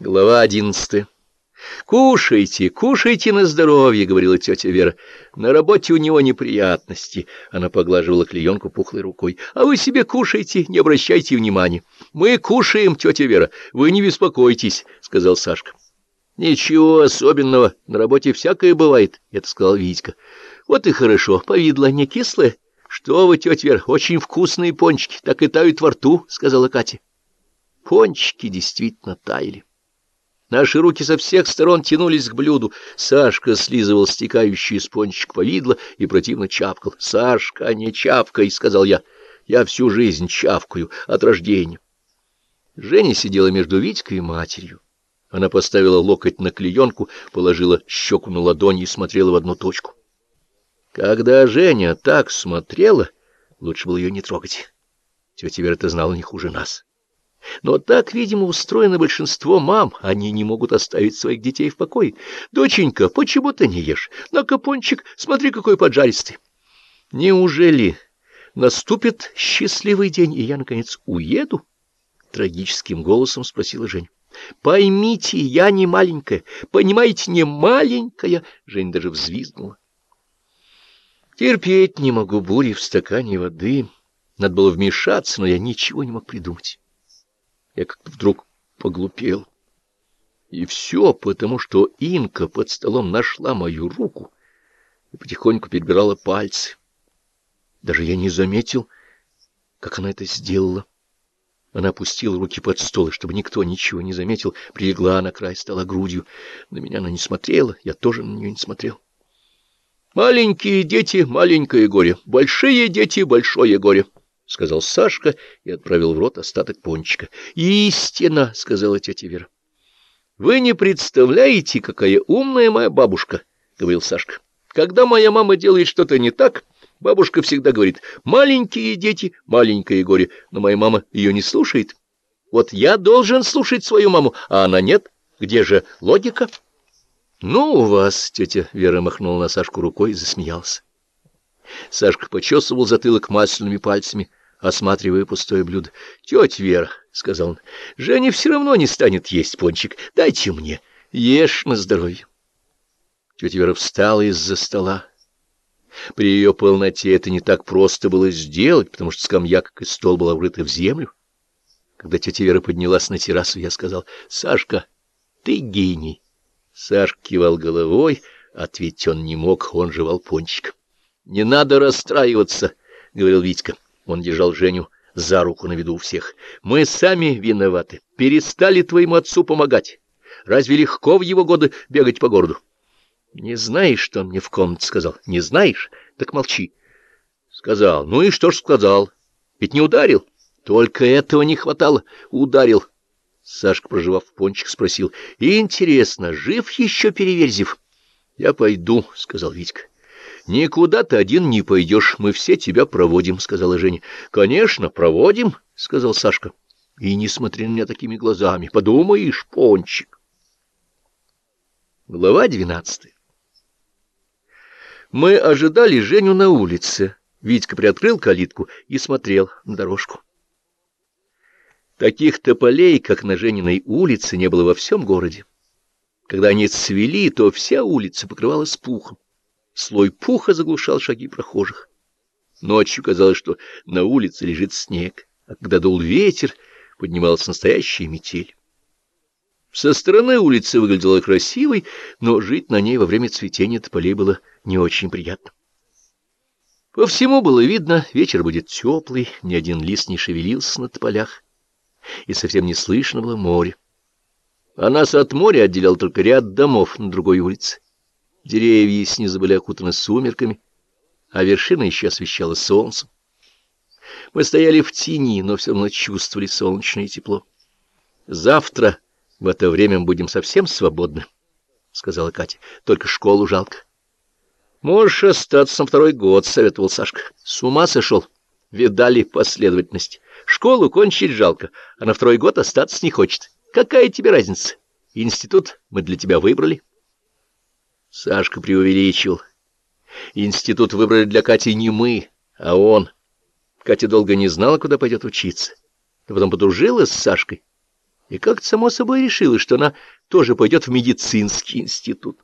Глава одиннадцатая. «Кушайте, кушайте на здоровье», — говорила тетя Вера. «На работе у него неприятности». Она поглаживала клеенку пухлой рукой. «А вы себе кушайте, не обращайте внимания». «Мы кушаем, тетя Вера, вы не беспокойтесь», — сказал Сашка. «Ничего особенного, на работе всякое бывает», — это сказал Витька. «Вот и хорошо, повидло не кислое». «Что вы, тетя Вера, очень вкусные пончики, так и тают во рту», — сказала Катя. Пончики действительно таяли. Наши руки со всех сторон тянулись к блюду. Сашка слизывал стекающий из пончик повидло и противно чавкал. — Сашка, не чавкай, — сказал я. — Я всю жизнь чавкаю от рождения. Женя сидела между Витькой и матерью. Она поставила локоть на клеенку, положила щеку на ладони и смотрела в одну точку. Когда Женя так смотрела, лучше было ее не трогать. Тетя Вера это знала не хуже нас. Но так, видимо, устроено большинство мам. Они не могут оставить своих детей в покое. «Доченька, почему ты не ешь? На капончик, смотри, какой поджаристый!» «Неужели наступит счастливый день, и я, наконец, уеду?» Трагическим голосом спросила Жень. «Поймите, я не маленькая. Понимаете, не маленькая!» Жень даже взвизгнула. «Терпеть не могу бури в стакане воды. Надо было вмешаться, но я ничего не мог придумать». Я как-то вдруг поглупел. И все потому, что Инка под столом нашла мою руку и потихоньку перебирала пальцы. Даже я не заметил, как она это сделала. Она опустила руки под стол, и чтобы никто ничего не заметил, прилегла на край стола грудью. На меня она не смотрела, я тоже на нее не смотрел. Маленькие дети — маленькое горе, большие дети — большое горе. — сказал Сашка и отправил в рот остаток пончика. — Истина, — сказала тетя Вера. — Вы не представляете, какая умная моя бабушка, — говорил Сашка. — Когда моя мама делает что-то не так, бабушка всегда говорит, маленькие дети, маленькое горе, но моя мама ее не слушает. Вот я должен слушать свою маму, а она нет. Где же логика? — Ну, у вас, — тетя Вера махнула на Сашку рукой и засмеялся. Сашка почесывал затылок масляными пальцами, осматривая пустое блюдо. — Тетя Вера, — сказал он, — Женя все равно не станет есть пончик. Дайте мне. Ешь на здоровье. Тетя Вера встала из-за стола. При ее полноте это не так просто было сделать, потому что скамья, как и стол, была врыта в землю. Когда тетя Вера поднялась на террасу, я сказал, — Сашка, ты гений. Сашка кивал головой, ответить он не мог, он жевал пончик. — Не надо расстраиваться, — говорил Витька. Он держал Женю за руку на виду у всех. — Мы сами виноваты. Перестали твоему отцу помогать. Разве легко в его годы бегать по городу? — Не знаешь, что он мне в комнате сказал? Не знаешь? Так молчи. — Сказал. Ну и что ж сказал? Ведь не ударил. Только этого не хватало. Ударил. Сашка, проживав пончик, спросил. — Интересно, жив еще Переверзев? — Я пойду, — сказал Витька. — Никуда ты один не пойдешь, мы все тебя проводим, — сказала Женя. — Конечно, проводим, — сказал Сашка. — И не смотри на меня такими глазами, подумаешь, пончик. Глава двенадцатая Мы ожидали Женю на улице. Витька приоткрыл калитку и смотрел на дорожку. Таких тополей, как на Жениной улице, не было во всем городе. Когда они цвели, то вся улица покрывалась пухом. Слой пуха заглушал шаги прохожих. Ночью казалось, что на улице лежит снег, а когда дул ветер, поднималась настоящая метель. Со стороны улицы выглядела красивой, но жить на ней во время цветения тополей было не очень приятно. По всему было видно, вечер будет теплый, ни один лист не шевелился на тополях, и совсем не слышно было море. А нас от моря отделял только ряд домов на другой улице. Деревья снизу были окутаны сумерками, а вершина еще освещала солнцем. Мы стояли в тени, но все равно чувствовали солнечное тепло. Завтра в это время мы будем совсем свободны, — сказала Катя. — Только школу жалко. — Можешь остаться на второй год, — советовал Сашка. — С ума сошел. Видали последовательность. Школу кончить жалко, а на второй год остаться не хочет. Какая тебе разница? Институт мы для тебя выбрали. — Сашка преувеличил. Институт выбрали для Кати не мы, а он. Катя долго не знала, куда пойдет учиться. А потом подружилась с Сашкой. и как-то само собой решила, что она тоже пойдет в медицинский институт.